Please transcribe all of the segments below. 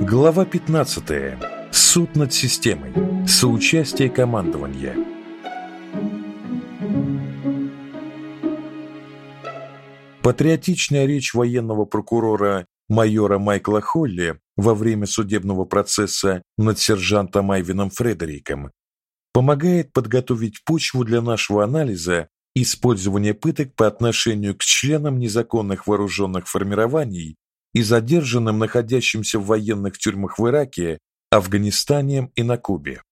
Глава 15. Суд над системой. Соучастие командования. Патриотичная речь военного прокурора майора Майкла Холли во время судебного процесса над сержантом Айвином Фредериком помогает подготовить почву для нашего анализа использования пыток по отношению к членам незаконных вооруженных формирований и задержанным, находящимся в военных тюрьмах в Ираке, Афганистане и на Кубе.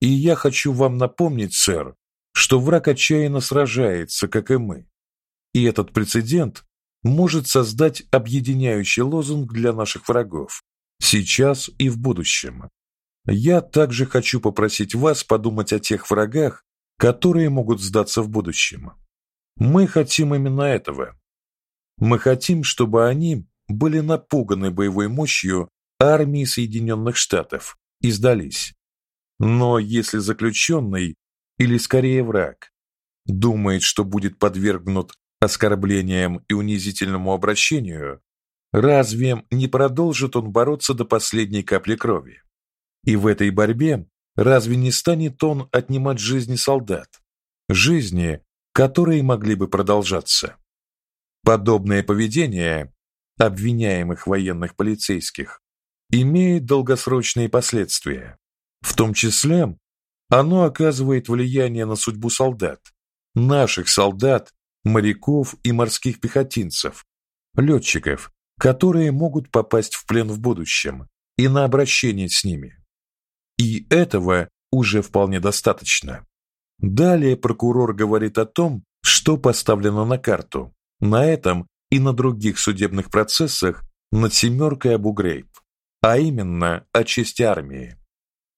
И я хочу вам напомнить, сэр, что враг отчаянно сражается, как и мы. И этот прецедент может создать объединяющий лозунг для наших врагов сейчас и в будущем. Я также хочу попросить вас подумать о тех врагах, которые могут сдаться в будущем. Мы хотим именно этого. Мы хотим, чтобы они были напуганы боевой мощью армии Соединенных Штатов и сдались. Но если заключенный или скорее враг думает, что будет подвергнут оскорблениям и унизительному обращению, разве не продолжит он бороться до последней капли крови? И в этой борьбе разве не станет он отнимать жизни солдат, жизни, которые могли бы продолжаться? Подобное поведение обвиняемых военных полицейских имеет долгосрочные последствия. В том числе оно оказывает влияние на судьбу солдат, наших солдат, моряков и морских пехотинцев, летчиков, которые могут попасть в плен в будущем, и на обращение с ними. И этого уже вполне достаточно. Далее прокурор говорит о том, что поставлено на карту, на этом и на других судебных процессах над семеркой Абу-Грейб, а именно о чести армии.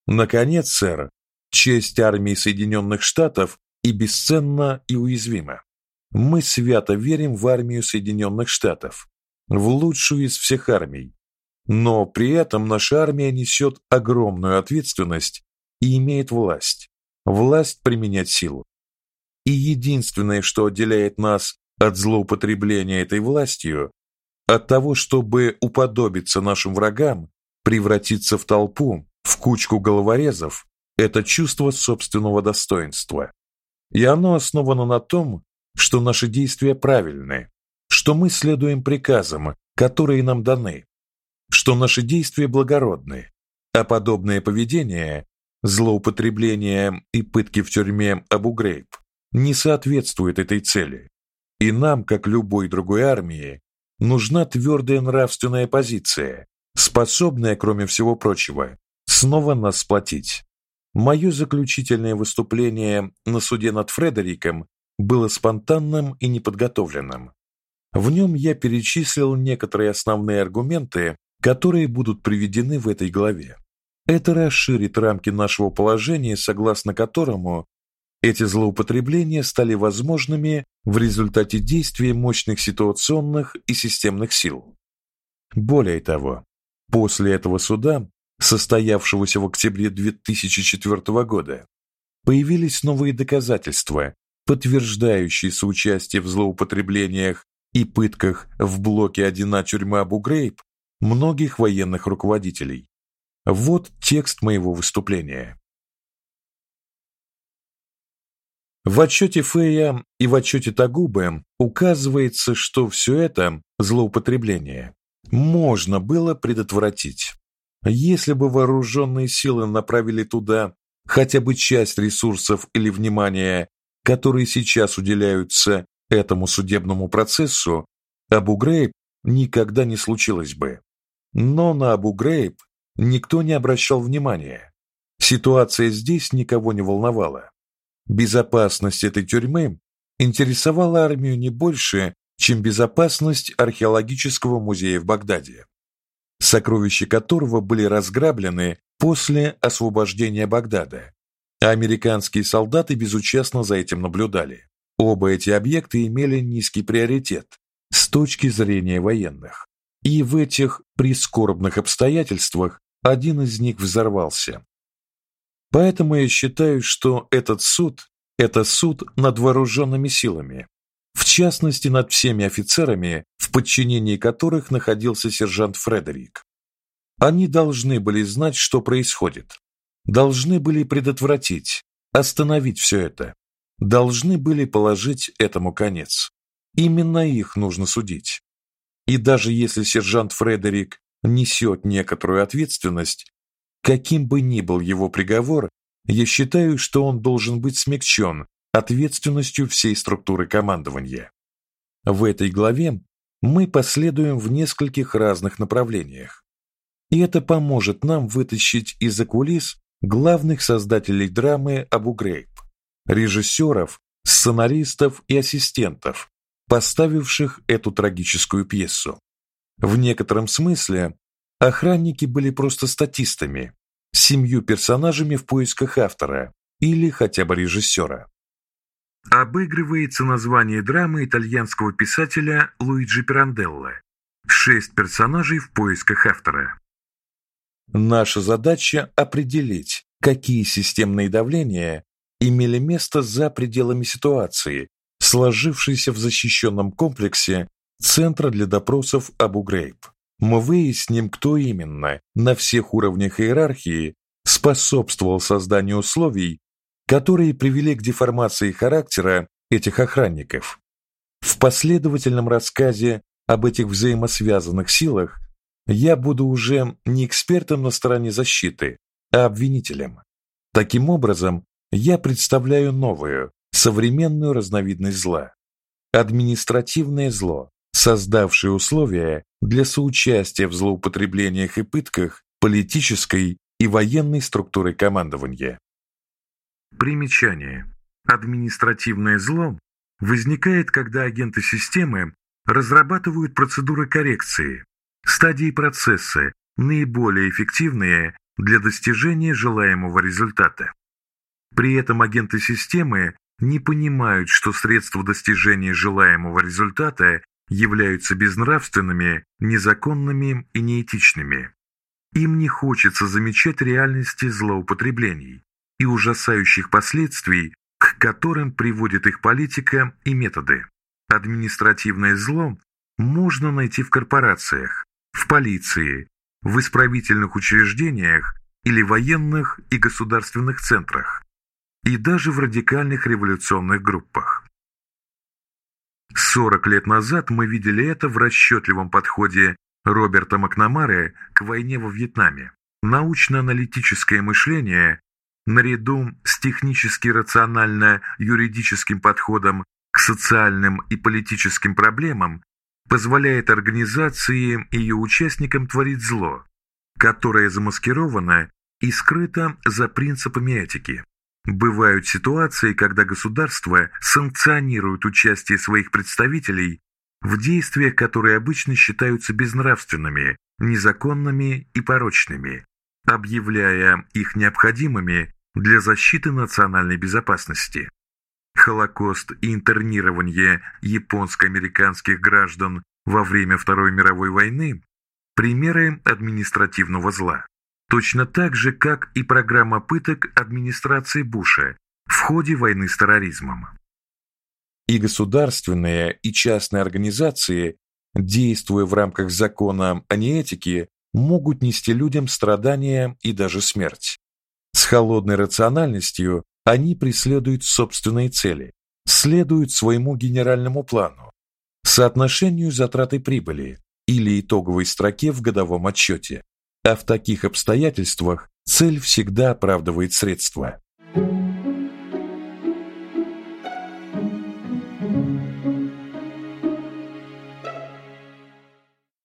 Наконец, сэр, честь армии Соединенных Штатов и бесценна и уязвима. Мы свято верим в армию Соединенных Штатов, в лучшую из всех армий. Но при этом наша армия несет огромную ответственность и имеет власть, власть применять силу. И единственное, что отделяет нас от злоупотребления этой властью, от того, чтобы уподобиться нашим врагам, превратиться в толпу, в кучку головорезов, это чувство собственного достоинства. И оно основано на том, что наши действия правильны, что мы следуем приказам, которые нам даны, что наши действия благородны, а подобное поведение, злоупотребление и пытки в тюрьме Абу-Грейб не соответствует этой цели. И нам, как любой другой армии, нужна твердая нравственная позиция, способная, кроме всего прочего, снова нас сплотить. Мое заключительное выступление на суде над Фредериком было спонтанным и неподготовленным. В нем я перечислил некоторые основные аргументы, которые будут приведены в этой главе. Это расширит рамки нашего положения, согласно которому эти злоупотребления стали возможными в результате действия мощных ситуационных и системных сил. Более того, после этого суда, состоявшегося в октябре 2004 года, появились новые доказательства, подтверждающие соучастие в злоупотреблениях и пытках в блоке 1 тюрьмы Абу-Грейб многих военных руководителей. Вот текст моего выступления. В отчете Фея и в отчете Тагубы указывается, что все это злоупотребление можно было предотвратить. Если бы вооруженные силы направили туда хотя бы часть ресурсов или внимания, которые сейчас уделяются этому судебному процессу, Абу-Грейб никогда не случилось бы. Но на Абу-Грейб никто не обращал внимания. Ситуация здесь никого не волновала. Безопасность этой тюрьмы интересовала армию не больше, чем безопасность археологического музея в Багдаде, сокровища которого были разграблены после освобождения Багдада. А американские солдаты безучастно за этим наблюдали. Оба эти объекта имели низкий приоритет с точки зрения военных. И в этих прискорбных обстоятельствах один из них взорвался, Поэтому я считаю, что этот суд это суд над вооруженными силами, в частности над всеми офицерами, в подчинении которых находился сержант Фредерик. Они должны были знать, что происходит. Должны были предотвратить, остановить все это. Должны были положить этому конец. Именно их нужно судить. И даже если сержант Фредерик несет некоторую ответственность, каким бы ни был его приговор, я считаю, что он должен быть смягчен ответственностью всей структуры командования. В этой главе мы последуем в нескольких разных направлениях. И это поможет нам вытащить из-за кулис главных создателей драмы Абу Грейб, режиссеров, сценаристов и ассистентов, поставивших эту трагическую пьесу. В некотором смысле охранники были просто статистами, семью персонажами в поисках автора или хотя бы режиссера. Обыгрывается название драмы итальянского писателя Луиджи Пиранделло. Шесть персонажей в поисках автора. Наша задача определить, какие системные давления имели место за пределами ситуации, сложившейся в защищенном комплексе Центра для допросов Абу-Грейб. Мы выясним, кто именно на всех уровнях иерархии способствовал созданию условий, которые привели к деформации характера этих охранников. В последовательном рассказе об этих взаимосвязанных силах я буду уже не экспертом на стороне защиты, а обвинителем. Таким образом, я представляю новую, современную разновидность зла административное зло, создавшее условия для соучастия в злоупотреблениях и пытках политической и военной структуры командования. Примечание. Административное зло возникает, когда агенты системы разрабатывают процедуры коррекции, стадии процесса, наиболее эффективные для достижения желаемого результата. При этом агенты системы не понимают, что средства достижения желаемого результата являются безнравственными, незаконными и неэтичными. Им не хочется замечать реальности злоупотреблений и ужасающих последствий, к которым приводит их политика и методы. Административное зло можно найти в корпорациях, в полиции, в исправительных учреждениях или военных и государственных центрах и даже в радикальных революционных группах. 40 лет назад мы видели это в расчетливом подходе Роберта Макнамары к войне во Вьетнаме. Научно-аналитическое мышление, наряду с технически рационально-юридическим подходом к социальным и политическим проблемам, позволяет организации и ее участникам творить зло, которое замаскировано и скрыто за принципами этики. Бывают ситуации, когда государства санкционируют участие своих представителей в действиях, которые обычно считаются безнравственными, незаконными и порочными, объявляя их необходимыми для защиты национальной безопасности. Холокост и интернирование японско-американских граждан во время Второй мировой войны – примеры административного зла. Точно так же, как и программа пыток администрации Буша в ходе войны с терроризмом. И государственные, и частные организации, действуя в рамках закона о неэтике, могут нести людям страдания и даже смерть. С холодной рациональностью они преследуют собственные цели, следуют своему генеральному плану, соотношению затрат и прибыли или итоговой строке в годовом отчете. А в таких обстоятельствах цель всегда оправдывает средства.